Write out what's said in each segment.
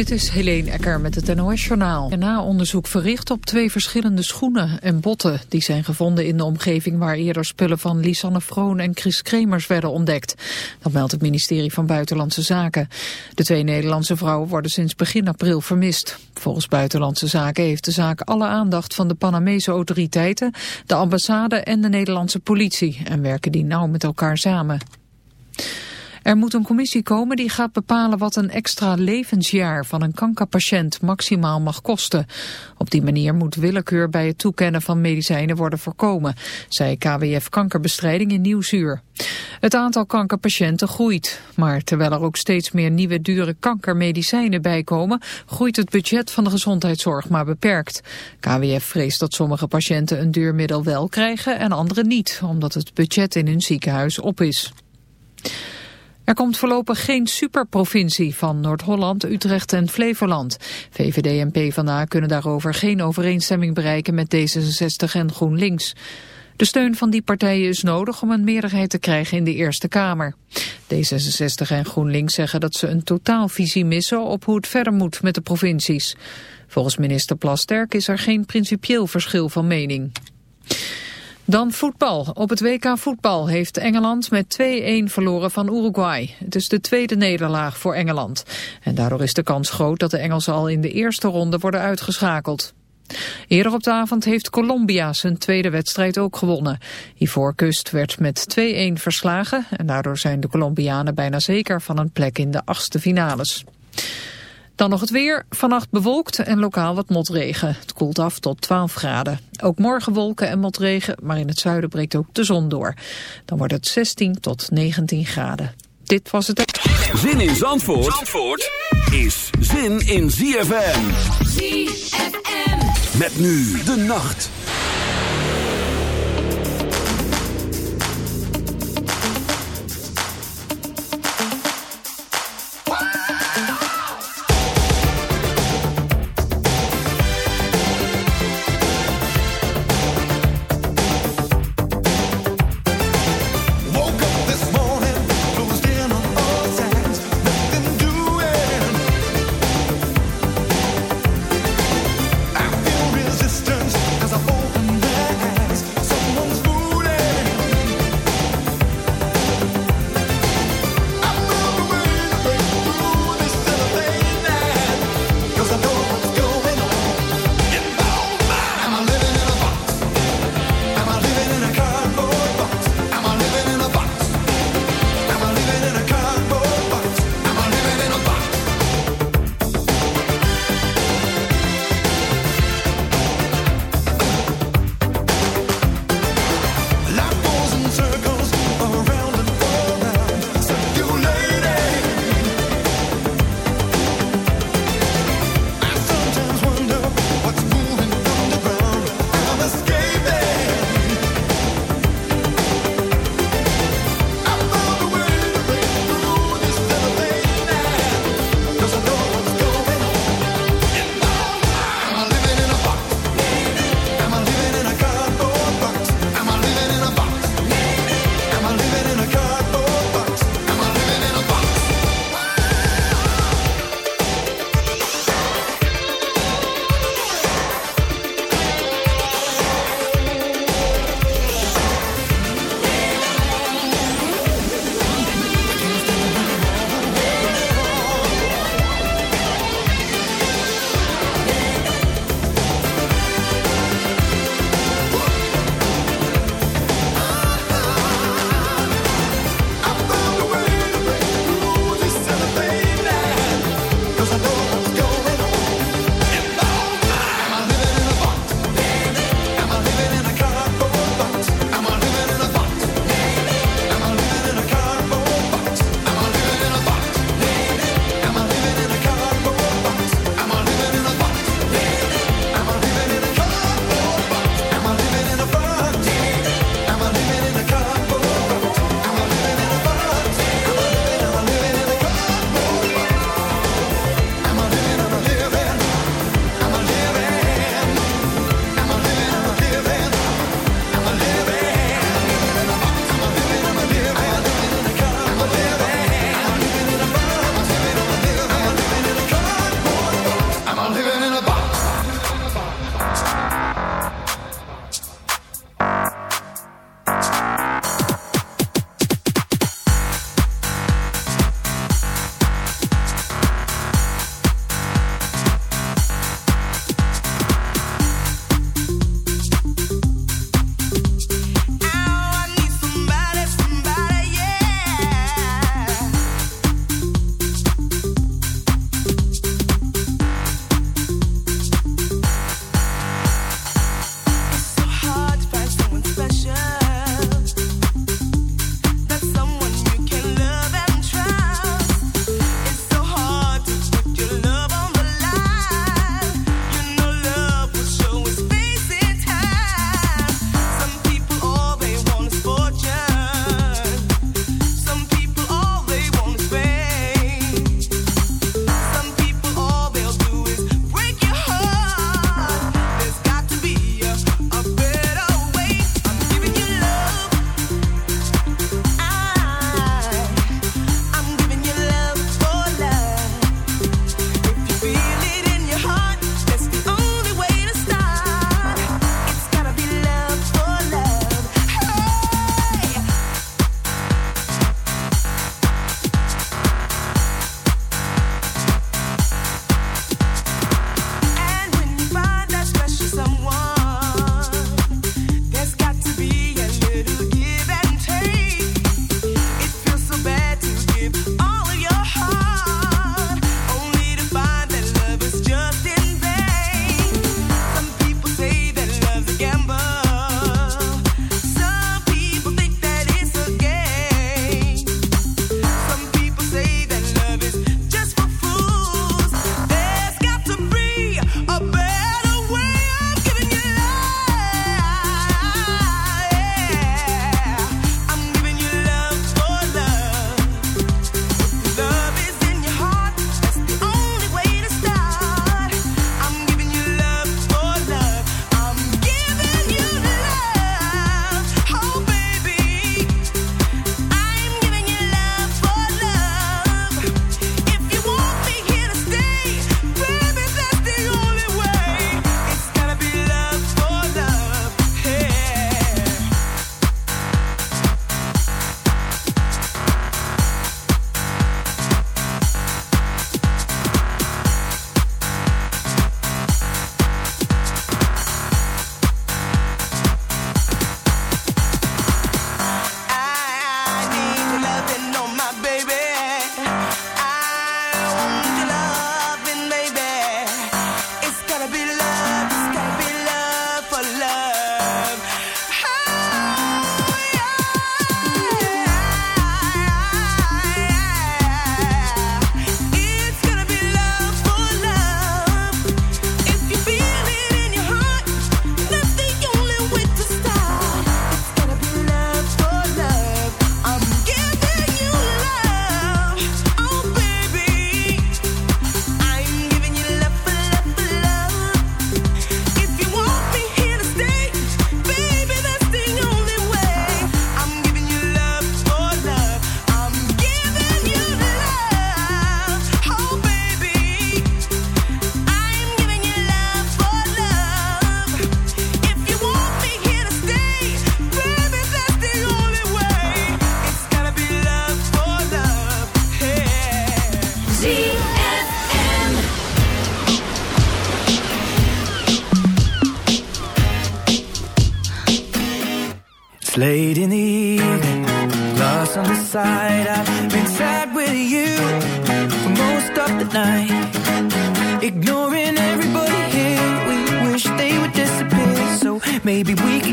Dit is Helene Ecker met het NOS-journaal. Na onderzoek verricht op twee verschillende schoenen en botten... die zijn gevonden in de omgeving waar eerder spullen van Lisanne Vroon en Chris Kremers werden ontdekt. Dat meldt het ministerie van Buitenlandse Zaken. De twee Nederlandse vrouwen worden sinds begin april vermist. Volgens Buitenlandse Zaken heeft de zaak alle aandacht van de Panamese autoriteiten... de ambassade en de Nederlandse politie en werken die nauw met elkaar samen. Er moet een commissie komen die gaat bepalen wat een extra levensjaar van een kankerpatiënt maximaal mag kosten. Op die manier moet willekeur bij het toekennen van medicijnen worden voorkomen, zei KWF Kankerbestrijding in Nieuwsuur. Het aantal kankerpatiënten groeit, maar terwijl er ook steeds meer nieuwe dure kankermedicijnen bijkomen, groeit het budget van de gezondheidszorg maar beperkt. KWF vreest dat sommige patiënten een duurmiddel wel krijgen en andere niet, omdat het budget in hun ziekenhuis op is. Er komt voorlopig geen superprovincie van Noord-Holland, Utrecht en Flevoland. VVD en PvdA kunnen daarover geen overeenstemming bereiken met D66 en GroenLinks. De steun van die partijen is nodig om een meerderheid te krijgen in de Eerste Kamer. D66 en GroenLinks zeggen dat ze een totaalvisie missen op hoe het verder moet met de provincies. Volgens minister Plasterk is er geen principieel verschil van mening. Dan voetbal. Op het WK voetbal heeft Engeland met 2-1 verloren van Uruguay. Het is de tweede nederlaag voor Engeland. En daardoor is de kans groot dat de Engelsen al in de eerste ronde worden uitgeschakeld. Eerder op de avond heeft Colombia zijn tweede wedstrijd ook gewonnen. Ivoorkust werd met 2-1 verslagen en daardoor zijn de Colombianen bijna zeker van een plek in de achtste finales. Dan nog het weer. Vannacht bewolkt en lokaal wat motregen. Het koelt af tot 12 graden. Ook morgen wolken en motregen, maar in het zuiden breekt ook de zon door. Dan wordt het 16 tot 19 graden. Dit was het... Zin in Zandvoort, Zandvoort is zin in ZFM. ZFM. Met nu de nacht.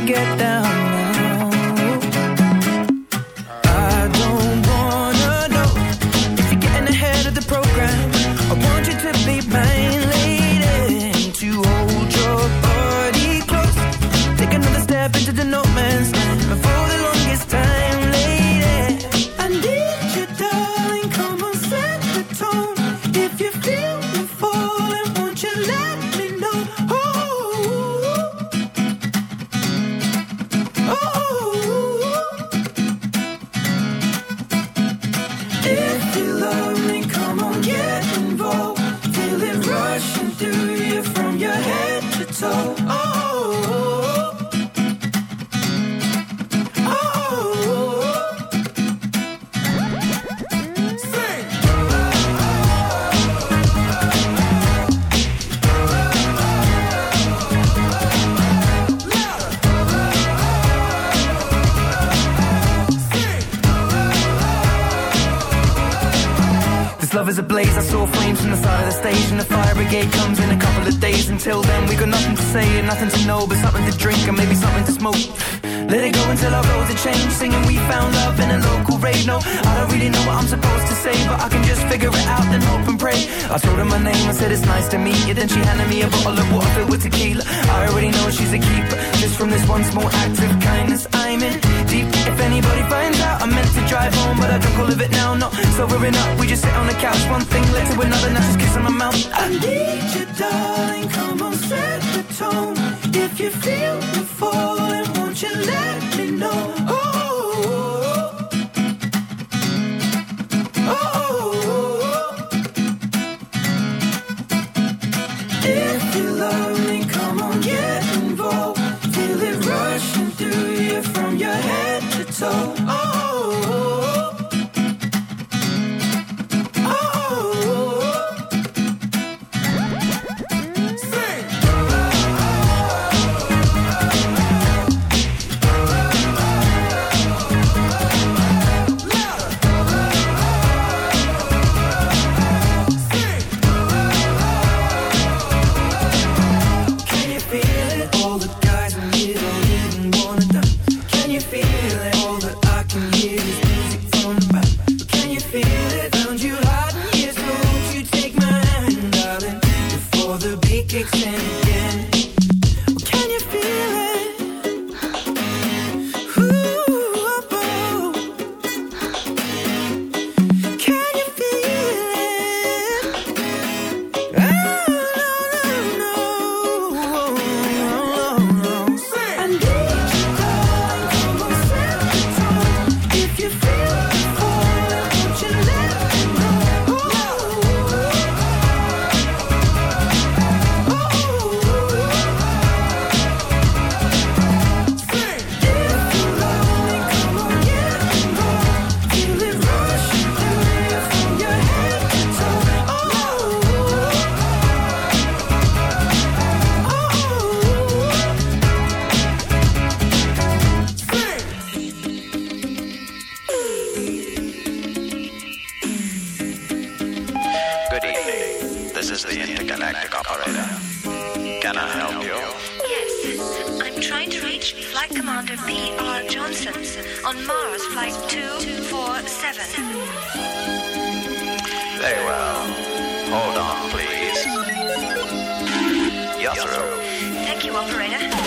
get down. said it's nice to meet you. Then she handed me a bottle of water filled with tequila. I already know she's a keeper. Just from this one small act of kindness, I'm in deep. If anybody finds out, I'm meant to drive home, but I drunk all of it now. Not sobering up. We just sit on the couch, one thing led to another. Now she's kissing my mouth. I need you, darling. Come on, set the tone. If you feel the fall. If you love me, come on, yeah. Flight Commander P.R. Johnson on Mars Flight 247. Very well. Hold on, please. Yes, Thank you, operator.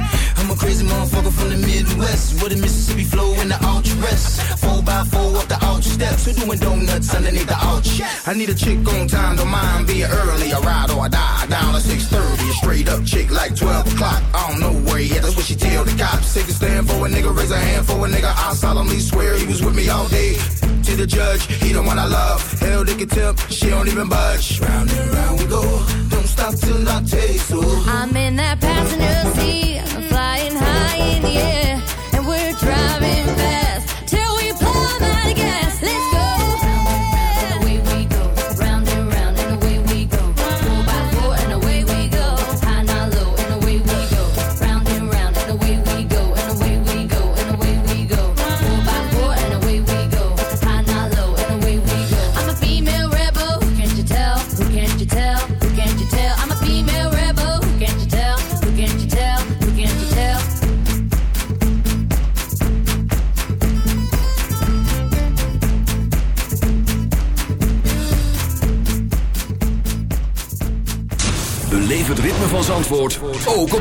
Crazy motherfucker from the Midwest, with a Mississippi flow in the ultra rest. Four by four up the ultra steps, who doing donuts underneath the ultra? I need a chick on time, don't mind being early. I ride or I die, down at 6:30. A straight up chick like 12 o'clock. I don't know where yet, that's what she tell the cops. Take a stand for a nigga, raise a hand for a nigga. I solemnly swear he was with me all day to the judge. He the one I love. Hell, they can tip. She don't even budge. Round and round we go. Don't stop till I taste so. I'm in that passenger seat, flying high in the air,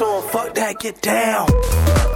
Him. Fuck that, get down.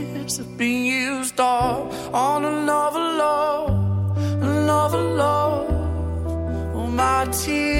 been used up on another love, another love. All my tears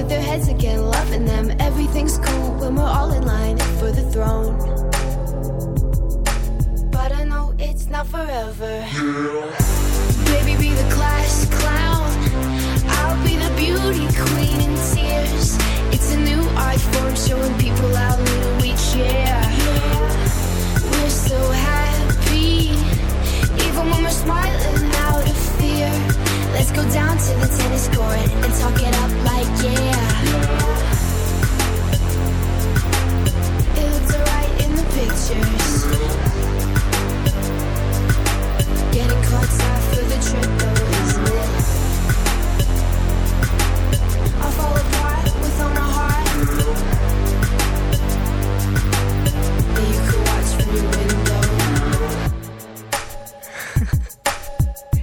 with their heads again, loving them. Everything's cool when we're all in line for the throne. But I know it's not forever. Yeah. Baby, be the class clown. I'll be the beauty queen in tears. It's a new art form showing people how go down to the tennis court and talk it up like yeah. It looked alright in the pictures. Getting caught for the trip, though,